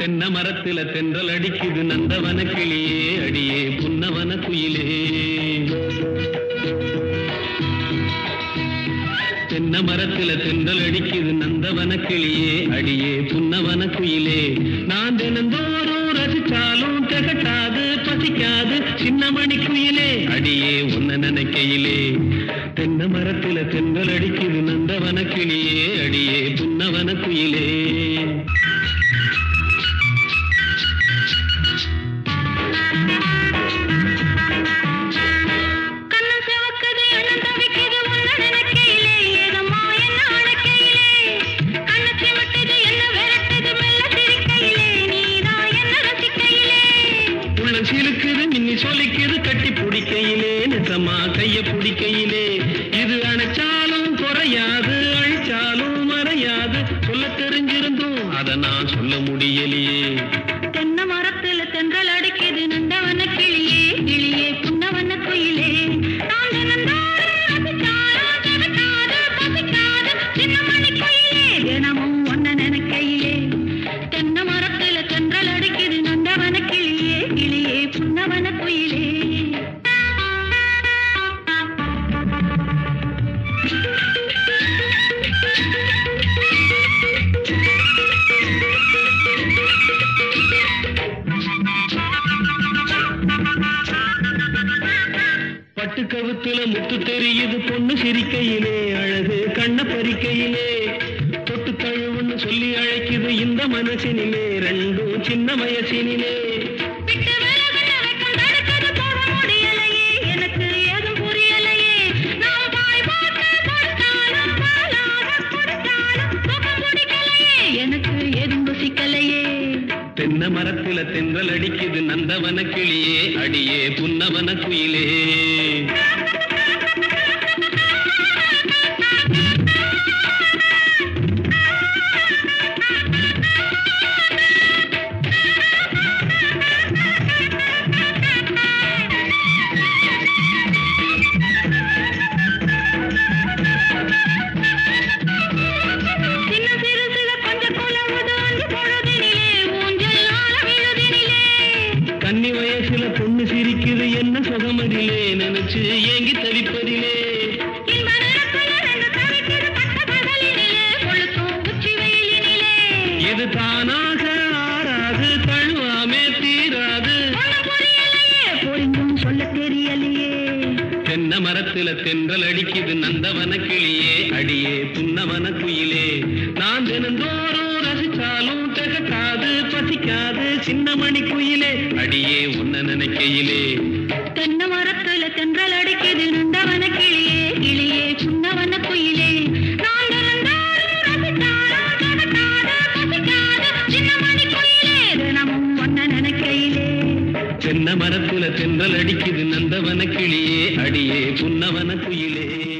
தென்ன மரத்துல தென்றல் அடிக்குது. நந்தவன கிளியே அடியே புன்னவன குயிலே. தென்ன மரத்துல தென்றல் அடிக்குது. நந்தவன கிளியே அடியே புன்னவன குயிலே. நான் தினந்தோறும் ரசிச்சாலும் திகட்டாது பசிக்காது சின்னமணி குயிலே. அடியே உன்ன நினைக்கையிலே. தென்ன மரத்துல தென்றல் அடிக்குது. நந்தவன கிளியே அடியே புன்னவன குயிலே. சிலுக்குது மின்னி சொலிக்குது கட்டி பிடிக்கையிலே நிசமா கைய பிடிக்கையிலே. இது அணைச்சாலும் குறையாது அழிச்சாலும் மறையாது. சொல்ல தெரிஞ்சிருந்தும் அதை நான் சொல்ல முடியலையே. தென்னை மரத்துல தென்றல் அடிக்குது நந்தவன கிளி. பட்டு கவுத்துல முத்து தெரியுது பொண்ணு சிரிக்கையிலே அழகு கண்ண பறிக்கையிலே. தொட்டு தழுவுன்னு சொல்லி அழைக்குது இந்த மனசினிலே ரெண்டும் சின்ன வயசினிலே. தென்னை மரத்துல தென்றல் அடிக்குது நந்தவன கிளியே அடியே புன்னவன குயிலே. கன்னி வயசுல பொண்ணு சிரிக்குது என்ன சுகமதிலே? நினைச்சு ஏங்கி தவிப்பதிலே. தானாக ஆறாது தழுவாமே தீராது. சொல்ல தெரியலையே. தென்னை மரத்துல தென்றல் அடிக்குது நந்தவன கிளியே அடியே புன்னவன குயிலே. நான் தினந்தோறும் ரசிச்சாலும் திகட்டாது பசிக்காது சின்ன மணி குயிலே. அடியே உன்ன நினைக்கையிலே. தென்னை மரத்துல தென்றல் அடிக்குது நந்தவன கிளியே. கிளியே சுண்ணவன குயிலே. தென்னை மரத்துல தென்றல் அடிக்குது நந்தவன கிளியே. அடியே புன்னவன குயிலே.